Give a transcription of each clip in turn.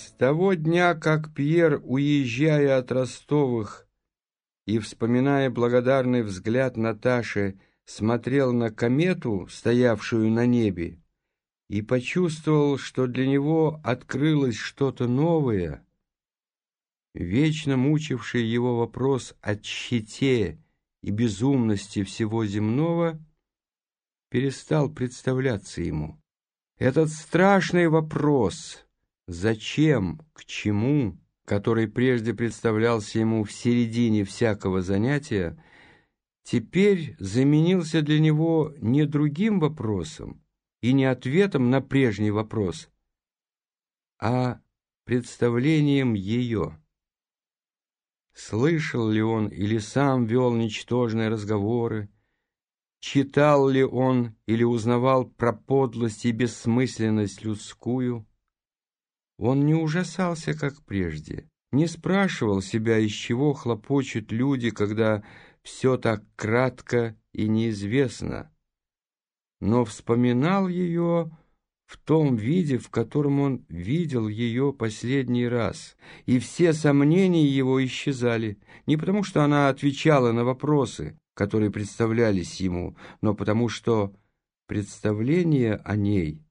С того дня, как Пьер, уезжая от Ростовых и вспоминая благодарный взгляд Наташи, смотрел на комету, стоявшую на небе, и почувствовал, что для него открылось что-то новое, вечно мучивший его вопрос о тщете и безумности всего земного, перестал представляться ему. Этот страшный вопрос «Зачем? К чему?» который прежде представлялся ему в середине всякого занятия, теперь заменился для него не другим вопросом и не ответом на прежний вопрос, а представлением ее. Слышал ли он или сам вел ничтожные разговоры, читал ли он или узнавал про подлость и бессмысленность людскую, он не ужасался, как прежде, не спрашивал себя, из чего хлопочут люди, когда все так кратко и неизвестно, но вспоминал ее в том виде, в котором он видел ее последний раз, и все сомнения его исчезали, не потому что она отвечала на вопросы, которые представлялись ему, но потому что представление о ней —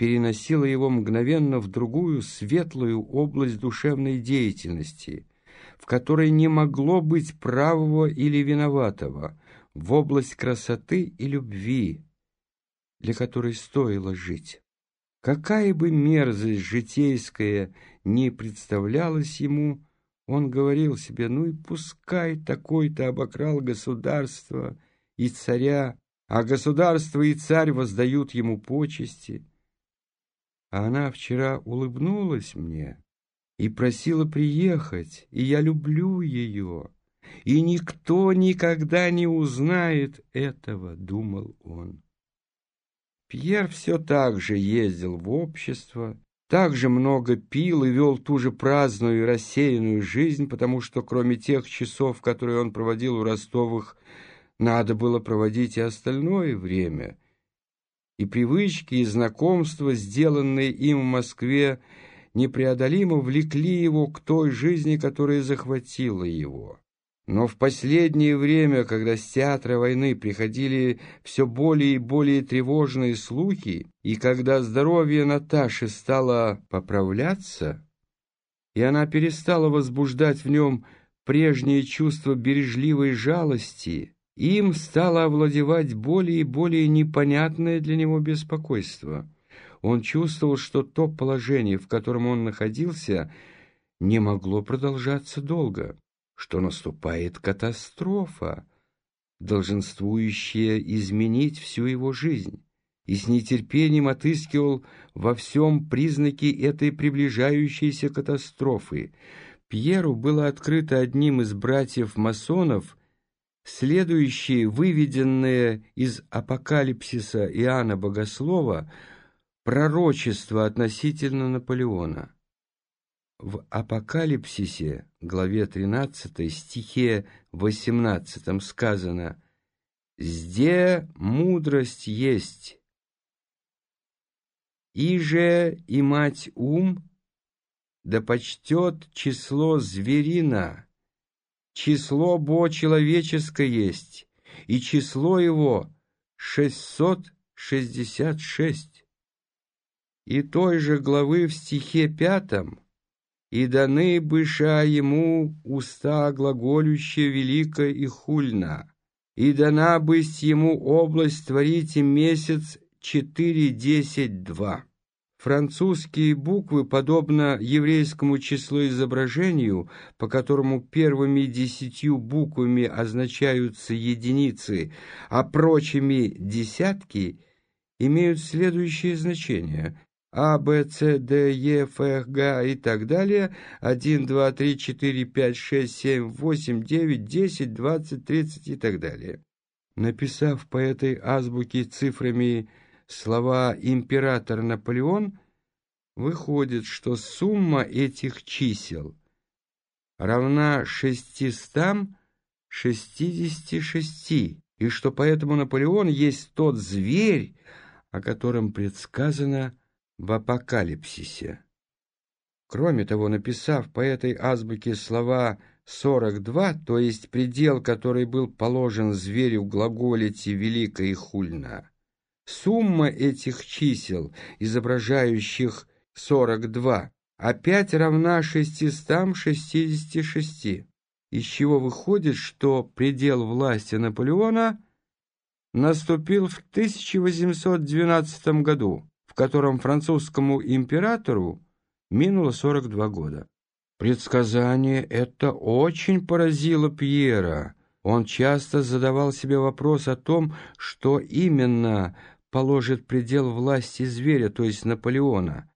переносила его мгновенно в другую светлую область душевной деятельности, в которой не могло быть правого или виноватого, в область красоты и любви, для которой стоило жить. Какая бы мерзость житейская не представлялась ему, он говорил себе, ну и пускай такой-то обокрал государство и царя, а государство и царь воздают ему почести. А она вчера улыбнулась мне и просила приехать, и я люблю ее. И никто никогда не узнает этого, думал он. Пьер все так же ездил в общество, так же много пил и вел ту же праздную и рассеянную жизнь, потому что кроме тех часов, которые он проводил у Ростовых, надо было проводить и остальное время — и привычки, и знакомства, сделанные им в Москве, непреодолимо влекли его к той жизни, которая захватила его. Но в последнее время, когда с театра войны приходили все более и более тревожные слухи, и когда здоровье Наташи стало поправляться, и она перестала возбуждать в нем прежнее чувство бережливой жалости, им стало овладевать более и более непонятное для него беспокойство. Он чувствовал, что то положение, в котором он находился, не могло продолжаться долго, что наступает катастрофа, долженствующая изменить всю его жизнь, и с нетерпением отыскивал во всем признаки этой приближающейся катастрофы. Пьеру было открыто одним из братьев-масонов Следующие, выведенные из апокалипсиса Иоанна Богослова, пророчество относительно Наполеона. В апокалипсисе, главе 13, стихе 18 сказано «Зде мудрость есть, и же и мать ум, да почтет число зверина» число бо человеческое есть, и число его шестьсот шестьдесят шесть. И той же главы в стихе пятом «И даны быша ему уста глаголющие велико и хульно, и дана быть ему область творите месяц четыре десять два». Французские буквы, подобно еврейскому числоизображению, по которому первыми десятью буквами означаются единицы, а прочими десятки, имеют следующее значение. А, Б, С, Д, Е, Ф, Г и так далее. 1, 2, 3, 4, 5, 6, 7, 8, 9, 10, 20, 30 и так далее. Написав по этой азбуке цифрами слова «император Наполеон», выходит, что сумма этих чисел равна 666, и что поэтому Наполеон есть тот зверь, о котором предсказано в апокалипсисе. Кроме того, написав по этой азбуке слова сорок два, то есть предел, который был положен зверю в глаголите «велико» и «хульно». Сумма этих чисел, изображающих сорок два, опять равна шестистам шестидесяти шести, из чего выходит, что предел власти Наполеона наступил в 1812 году, в котором французскому императору минуло 42 года. Предсказание это очень поразило Пьера. Он часто задавал себе вопрос о том, что именно положит предел власти зверя, то есть Наполеона.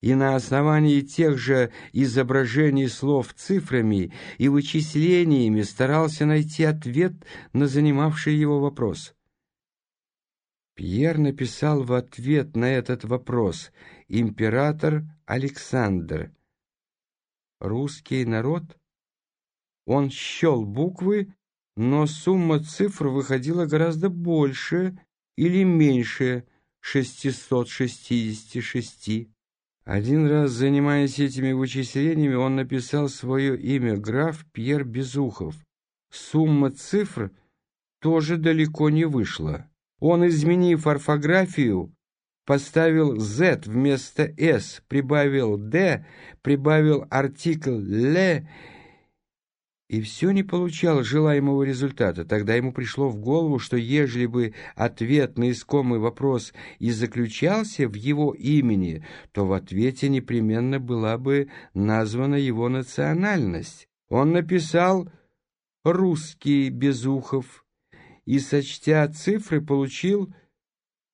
И на основании тех же изображений слов цифрами и вычислениями старался найти ответ на занимавший его вопрос. Пьер написал в ответ на этот вопрос «Император Александр» русский народ? Он счел буквы, но сумма цифр выходила гораздо больше или меньше 666. Один раз, занимаясь этими вычислениями, он написал свое имя граф Пьер Безухов. Сумма цифр тоже далеко не вышла. Он, изменив орфографию, поставил Z вместо S, прибавил D, прибавил артикль «ле», и все не получал желаемого результата. Тогда ему пришло в голову, что ежели бы ответ на искомый вопрос и заключался в его имени, то в ответе непременно была бы названа его национальность. Он написал «русский Безухов» и, сочтя цифры, получил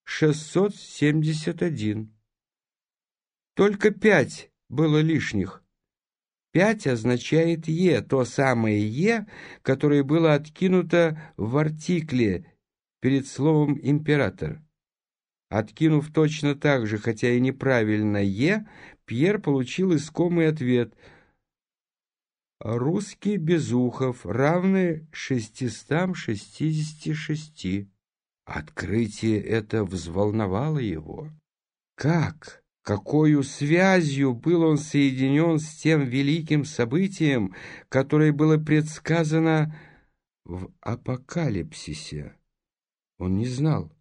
671. Только пять было лишних. Пять означает «е», то самое «е», которое было откинуто в артикле перед словом «император». Откинув точно так же, хотя и неправильно «е», Пьер получил искомый ответ «Русский Безухов равны 666». Открытие это взволновало его. Как, какою связью был он соединен с тем великим событием, которое было предсказано в апокалипсисе? Он не знал,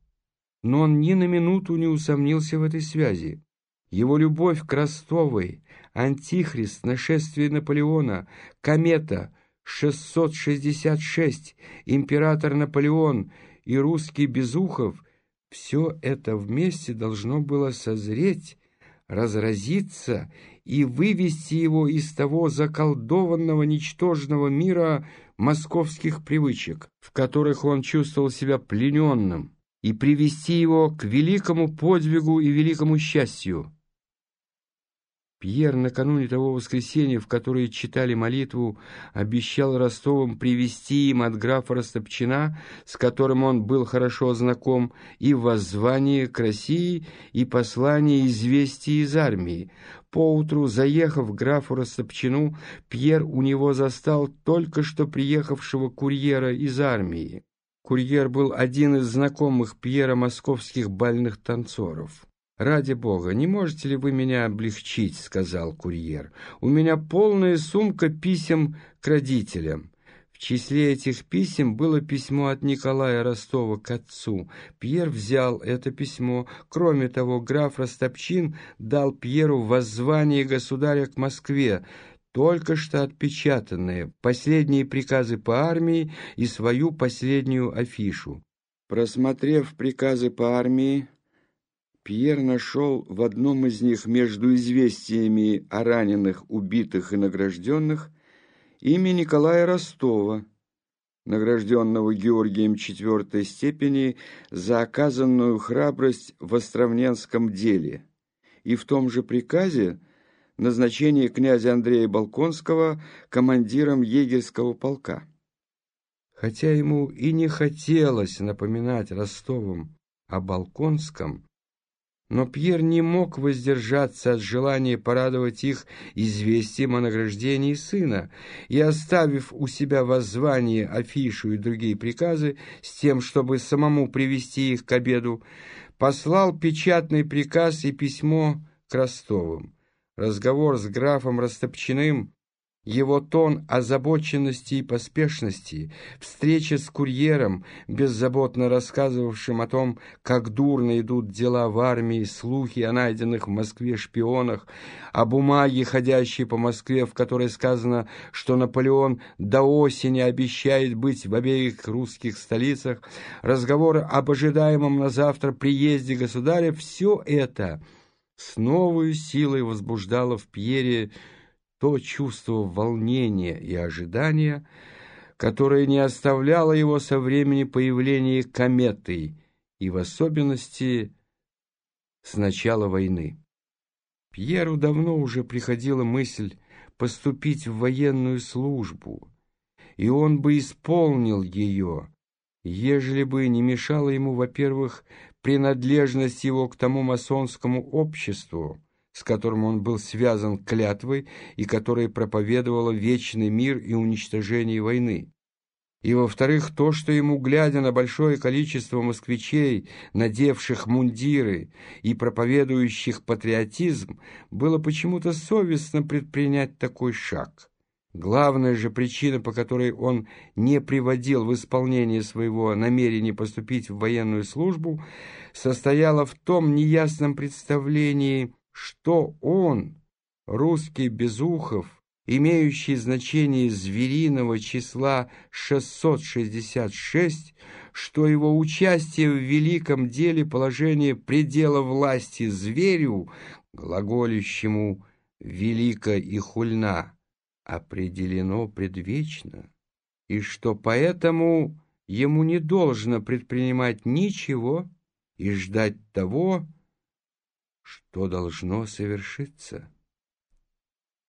но он ни на минуту не усомнился в этой связи. Его любовь к Ростовой, Антихрист, нашествие Наполеона, комета, 666, император Наполеон — и русский Безухов, все это вместе должно было созреть, разразиться и вывести его из того заколдованного ничтожного мира московских привычек, в которых он чувствовал себя плененным, и привести его к великому подвигу и великому счастью. Пьер накануне того воскресенья, в которое читали молитву, обещал Ростовым привести им от графа Растопчина, с которым он был хорошо знаком, и воззвание к России, и послание известий из армии. Поутру, заехав к графу Растопчину, Пьер у него застал только что приехавшего курьера из армии. Курьер был один из знакомых Пьера московских бальных танцоров. «Ради бога, не можете ли вы меня облегчить?» — сказал курьер. «У меня полная сумка писем к родителям». В числе этих писем было письмо от Николая Ростова к отцу. Пьер взял это письмо. Кроме того, граф Ростопчин дал Пьеру воззвание государя к Москве, только что отпечатанные, последние приказы по армии и свою последнюю афишу. Просмотрев приказы по армии, Пьер нашел в одном из них между известиями о раненых, убитых и награжденных имя Николая Ростова, награжденного Георгием четвертой степени за оказанную храбрость в Островненском деле, и в том же приказе назначение князя Андрея Балконского командиром егерского полка. Хотя ему и не хотелось напоминать Ростовым о Балконском, но Пьер не мог воздержаться от желания порадовать их известием о награждении сына, и, оставив у себя воззвание, афишу и другие приказы с тем, чтобы самому привести их к обеду, послал печатный приказ и письмо к Ростовым. разговор с графом Растопчиным его тон озабоченности и поспешности, встреча с курьером, беззаботно рассказывавшим о том, как дурно идут дела в армии, слухи о найденных в Москве шпионах, о бумаге, ходящей по Москве, в которой сказано, что Наполеон до осени обещает быть в обеих русских столицах, разговоры об ожидаемом на завтра приезде государя, все это с новой силой возбуждало в Пьере то чувство волнения и ожидания, которое не оставляло его со времени появления кометы и в особенности с начала войны. Пьеру давно уже приходила мысль поступить в военную службу, и он бы исполнил ее, ежели бы не мешала ему, во-первых, принадлежность его к тому масонскому обществу, с которым он был связан клятвой и которая проповедовала вечный мир и уничтожение войны. И, во-вторых, то, что ему, глядя на большое количество москвичей, надевших мундиры и проповедующих патриотизм, было почему-то совестно предпринять такой шаг. Главная же причина, по которой он не приводил в исполнение своего намерения поступить в военную службу, состояла в том неясном представлении что он, русский Безухов, имеющий значение звериного числа 666, что его участие в великом деле положение предела власти зверю, глаголющему «велико и хульна», определено предвечно, и что поэтому ему не должно предпринимать ничего и ждать того, что должно совершиться.